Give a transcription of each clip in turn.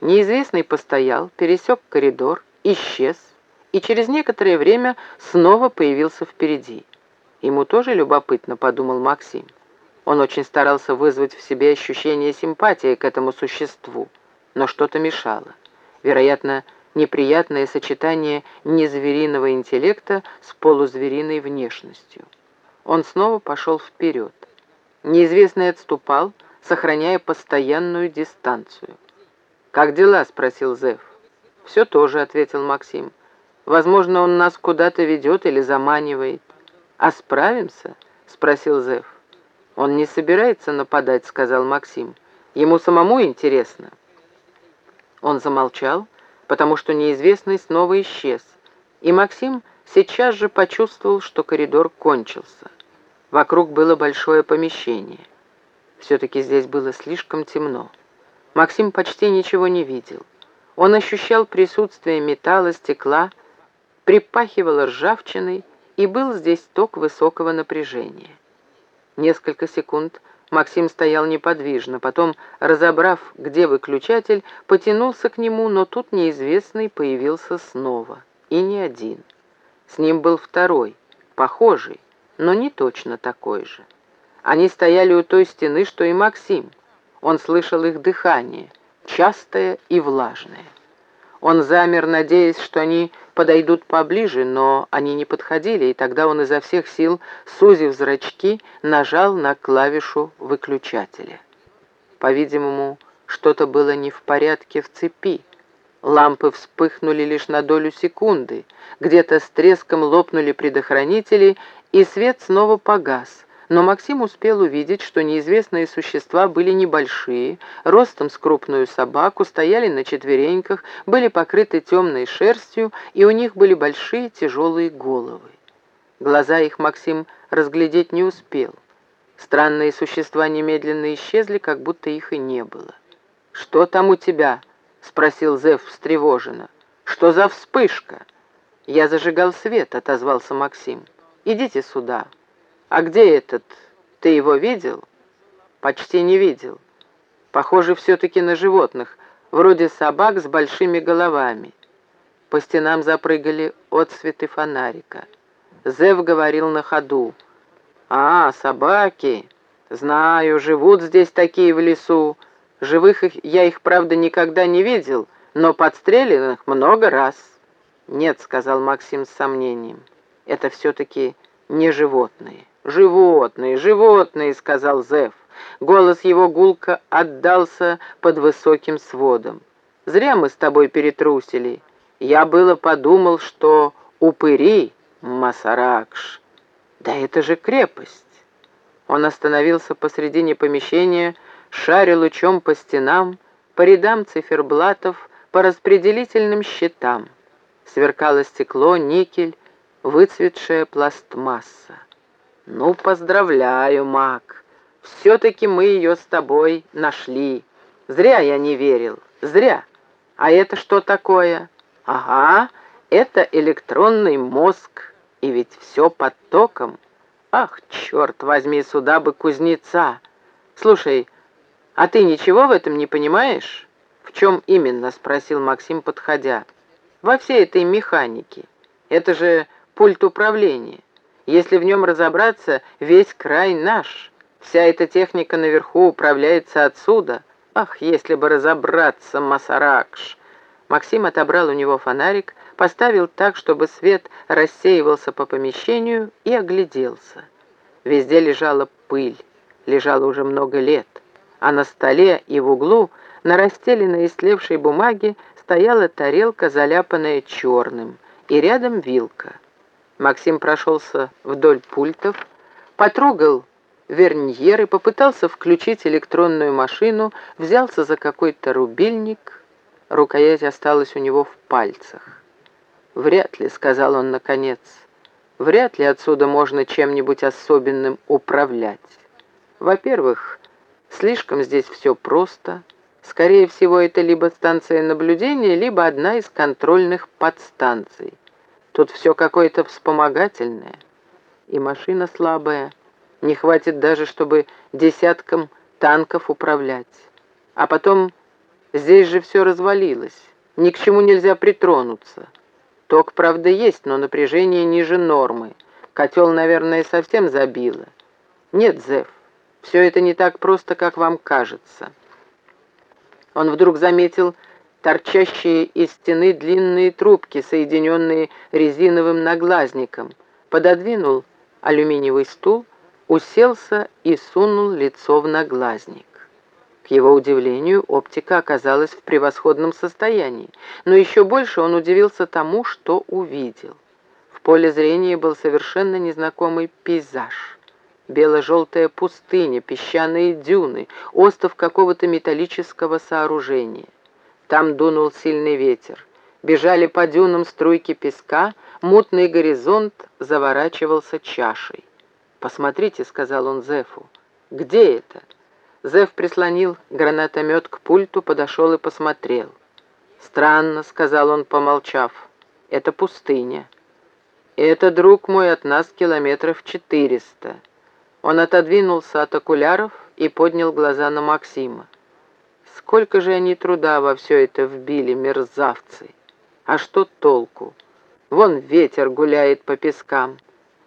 Неизвестный постоял, пересек коридор, исчез и через некоторое время снова появился впереди. Ему тоже любопытно, подумал Максим. Он очень старался вызвать в себе ощущение симпатии к этому существу, но что-то мешало. Вероятно, неприятное сочетание незвериного интеллекта с полузвериной внешностью. Он снова пошел вперед. Неизвестный отступал, сохраняя постоянную дистанцию. «Как дела?» — спросил Зев. «Все тоже», — ответил Максим. «Возможно, он нас куда-то ведет или заманивает». «А справимся?» — спросил Зев. «Он не собирается нападать», — сказал Максим. «Ему самому интересно». Он замолчал, потому что неизвестный снова исчез, и Максим сейчас же почувствовал, что коридор кончился. Вокруг было большое помещение. Все-таки здесь было слишком темно. Максим почти ничего не видел. Он ощущал присутствие металла, стекла, припахивал ржавчиной, и был здесь ток высокого напряжения. Несколько секунд Максим стоял неподвижно, потом, разобрав, где выключатель, потянулся к нему, но тут неизвестный появился снова. И не один. С ним был второй, похожий, но не точно такой же. Они стояли у той стены, что и Максим. Он слышал их дыхание, частое и влажное. Он замер, надеясь, что они подойдут поближе, но они не подходили, и тогда он изо всех сил, сузив зрачки, нажал на клавишу выключателя. По-видимому, что-то было не в порядке в цепи. Лампы вспыхнули лишь на долю секунды, где-то с треском лопнули предохранители, и свет снова погас — но Максим успел увидеть, что неизвестные существа были небольшие, ростом с крупную собаку, стояли на четвереньках, были покрыты темной шерстью, и у них были большие тяжелые головы. Глаза их Максим разглядеть не успел. Странные существа немедленно исчезли, как будто их и не было. «Что там у тебя?» — спросил Зев встревоженно. «Что за вспышка?» «Я зажигал свет», — отозвался Максим. «Идите сюда». «А где этот? Ты его видел?» «Почти не видел. Похоже все-таки на животных, вроде собак с большими головами». По стенам запрыгали отсветы фонарика. Зев говорил на ходу. «А, собаки! Знаю, живут здесь такие в лесу. Живых их, я их, правда, никогда не видел, но подстреленных много раз». «Нет», — сказал Максим с сомнением, — «это все-таки не животные». «Животные, животные!» — сказал Зев. Голос его гулко отдался под высоким сводом. «Зря мы с тобой перетрусили. Я было подумал, что упыри — Масаракш. Да это же крепость!» Он остановился посредине помещения, шарил лучом по стенам, по рядам циферблатов, по распределительным щитам. Сверкало стекло, никель, выцветшая пластмасса. «Ну, поздравляю, Мак. Все-таки мы ее с тобой нашли. Зря я не верил. Зря. А это что такое? Ага, это электронный мозг. И ведь все под током. Ах, черт возьми, сюда бы кузнеца. Слушай, а ты ничего в этом не понимаешь? В чем именно? Спросил Максим, подходя. Во всей этой механике. Это же пульт управления. Если в нем разобраться, весь край наш. Вся эта техника наверху управляется отсюда. Ах, если бы разобраться, Масаракш!» Максим отобрал у него фонарик, поставил так, чтобы свет рассеивался по помещению и огляделся. Везде лежала пыль, лежала уже много лет, а на столе и в углу на расстеленной истлевшей бумаге стояла тарелка, заляпанная черным, и рядом вилка. Максим прошелся вдоль пультов, потрогал верньеры, попытался включить электронную машину, взялся за какой-то рубильник. Рукоять осталась у него в пальцах. «Вряд ли», — сказал он наконец, — «вряд ли отсюда можно чем-нибудь особенным управлять. Во-первых, слишком здесь все просто. Скорее всего, это либо станция наблюдения, либо одна из контрольных подстанций. Тут все какое-то вспомогательное. И машина слабая. Не хватит даже, чтобы десяткам танков управлять. А потом Здесь же все развалилось. Ни к чему нельзя притронуться. Ток, правда, есть, но напряжение ниже нормы. Котел, наверное, совсем забило. Нет, Зев, все это не так просто, как вам кажется. Он вдруг заметил торчащие из стены длинные трубки, соединенные резиновым наглазником, пододвинул алюминиевый стул, уселся и сунул лицо в наглазник. К его удивлению, оптика оказалась в превосходном состоянии, но еще больше он удивился тому, что увидел. В поле зрения был совершенно незнакомый пейзаж. Бело-желтая пустыня, песчаные дюны, остров какого-то металлического сооружения. Там дунул сильный ветер. Бежали по дюнам струйки песка, мутный горизонт заворачивался чашей. «Посмотрите», — сказал он Зефу, — «где это?» Зев прислонил гранатомет к пульту, подошел и посмотрел. «Странно», — сказал он, помолчав, — «это пустыня. это, друг мой, от нас километров четыреста». Он отодвинулся от окуляров и поднял глаза на Максима. Сколько же они труда во все это вбили, мерзавцы! А что толку? Вон ветер гуляет по пескам.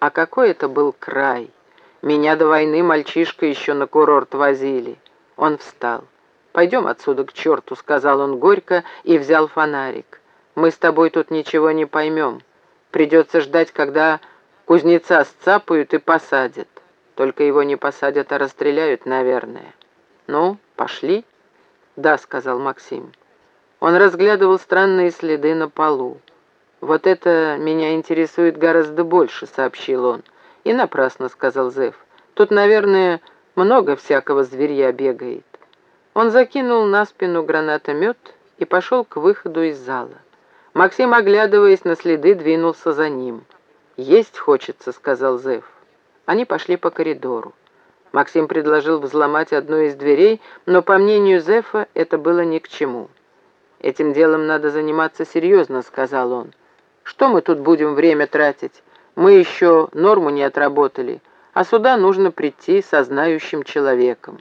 А какой это был край! Меня до войны мальчишка еще на курорт возили. Он встал. «Пойдем отсюда к черту», — сказал он горько и взял фонарик. «Мы с тобой тут ничего не поймем. Придется ждать, когда кузнеца сцапают и посадят. Только его не посадят, а расстреляют, наверное. Ну, пошли?» «Да», — сказал Максим. Он разглядывал странные следы на полу. «Вот это меня интересует гораздо больше», — сообщил он. «И напрасно», — сказал Зев. «Тут, наверное, много всякого зверья бегает». Он закинул на спину гранатомет и пошел к выходу из зала. Максим, оглядываясь на следы, двинулся за ним. «Есть хочется», — сказал Зев. Они пошли по коридору. Максим предложил взломать одну из дверей, но, по мнению Зефа, это было ни к чему. «Этим делом надо заниматься серьезно», — сказал он. «Что мы тут будем время тратить? Мы еще норму не отработали, а сюда нужно прийти со знающим человеком».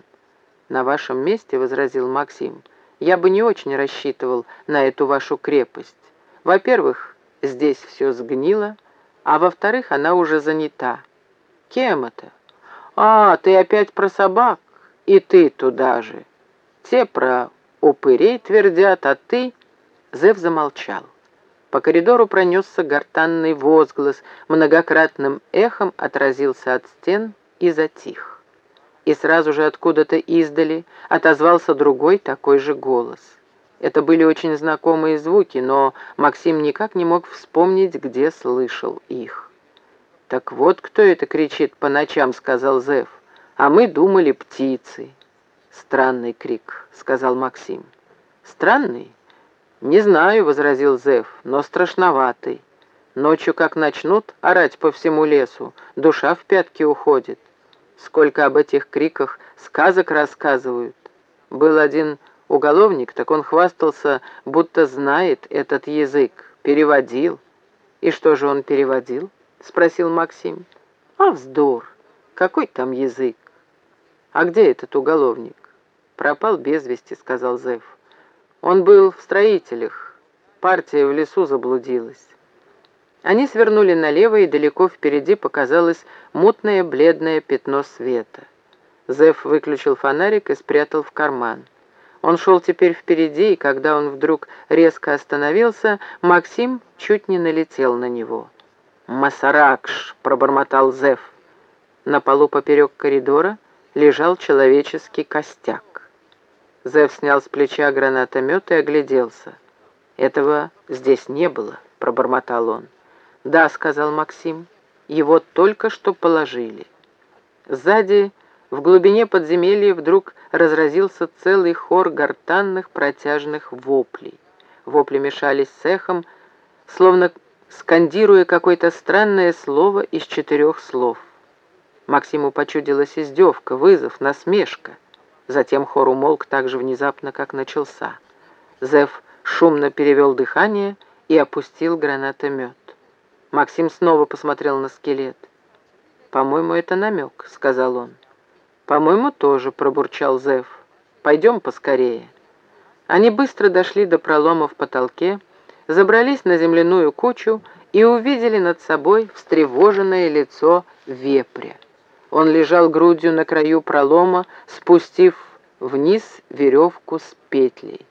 «На вашем месте», — возразил Максим, — «я бы не очень рассчитывал на эту вашу крепость. Во-первых, здесь все сгнило, а во-вторых, она уже занята. Кем это?» «А, ты опять про собак? И ты туда же. Те про упырей твердят, а ты...» Зев замолчал. По коридору пронесся гортанный возглас, многократным эхом отразился от стен и затих. И сразу же откуда-то издали отозвался другой такой же голос. Это были очень знакомые звуки, но Максим никак не мог вспомнить, где слышал их. «Так вот кто это кричит по ночам», — сказал Зев. «А мы думали птицы». «Странный крик», — сказал Максим. «Странный?» «Не знаю», — возразил Зев, — «но страшноватый. Ночью, как начнут орать по всему лесу, душа в пятки уходит. Сколько об этих криках сказок рассказывают. Был один уголовник, так он хвастался, будто знает этот язык, переводил. И что же он переводил? — спросил Максим. «А вздор! Какой там язык?» «А где этот уголовник?» «Пропал без вести», — сказал Зев. «Он был в строителях. Партия в лесу заблудилась». Они свернули налево, и далеко впереди показалось мутное бледное пятно света. Зев выключил фонарик и спрятал в карман. Он шел теперь впереди, и когда он вдруг резко остановился, Максим чуть не налетел на него. «Масаракш!» — пробормотал Зев. На полу поперек коридора лежал человеческий костяк. Зев снял с плеча гранатомет и огляделся. «Этого здесь не было», — пробормотал он. «Да», — сказал Максим, — «его только что положили». Сзади, в глубине подземелья, вдруг разразился целый хор гортанных протяжных воплей. Вопли мешались с эхом, словно скандируя какое-то странное слово из четырех слов. Максиму почудилась издевка, вызов, насмешка. Затем хор умолк так же внезапно, как начался. Зев шумно перевел дыхание и опустил гранатомет. Максим снова посмотрел на скелет. «По-моему, это намек», — сказал он. «По-моему, тоже», — пробурчал Зев. «Пойдем поскорее». Они быстро дошли до пролома в потолке, забрались на земляную кучу и увидели над собой встревоженное лицо вепря. Он лежал грудью на краю пролома, спустив вниз веревку с петлей.